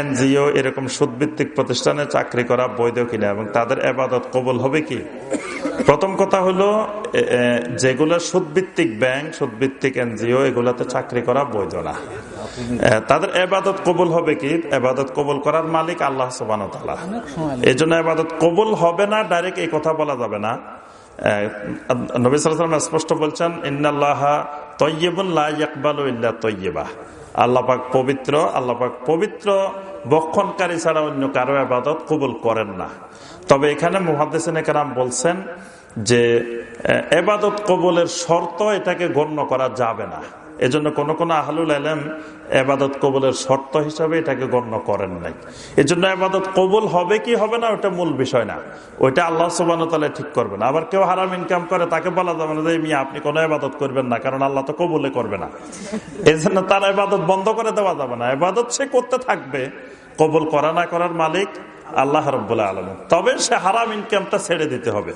NGO এরকম সুদভিত্তিক প্রতিষ্ঠানে চাকরি করা বৈধ কিনা এবং তাদের এবাদত কবল হবে কি? প্রথম কথা হলো যেগুলো সুদভিত্তিক ব্যাংক সুদভিত্তিক এনজিও এগুলাতে চাকরি করা বৈধ না। তাদের এবাদত কবুল হবে কি? এবাদত কবুল করার মালিক আল্লাহ সুবান এই জন্য এবাদত কবুল হবে না ডাইরেক্ট এই কথা বলা যাবে না। নবী সালাম স্পষ্ট বলছেন ইন্নাল্লাহ তৈয়বা। আল্লাপাক পবিত্র আল্লাপাক পবিত্র, বক্ষণকারী ছাড়া অন্য কারও আবাদত কবুল করেন না। তবে এখানে মুহাদ্দিন কারাম বলছেন যে এবাদত কবলের শর্ত এটাকে গণ্য করা যাবে না। এজন্য কোন কোন আহলুল আলম এবাদত কবুলের শর্ত হিসাবে এটাকে গণ্য করেন নাই। এজন্য এবাদত কবুল হবে কি হবে না, ওটা মূল বিষয় না। ওইটা আল্লাহ সুবান ঠিক করবেন। আবার কেউ হারাম ইনকাম করে, তাকে বলা যাবে না যে মিয়া, আপনি কোনো এবাদত করবেন না, কারণ আল্লাহ তো কবুলে করবে না। এই জন্য তার এবাদত বন্ধ করে দেওয়া যাবে না। এবাদত সে করতে থাকবে, কবুল করা না করার মালিক আল্লাহ রব্বুল্লাহ আলম তবে সে হারাম ইনকামটা ছেড়ে দিতে হবে।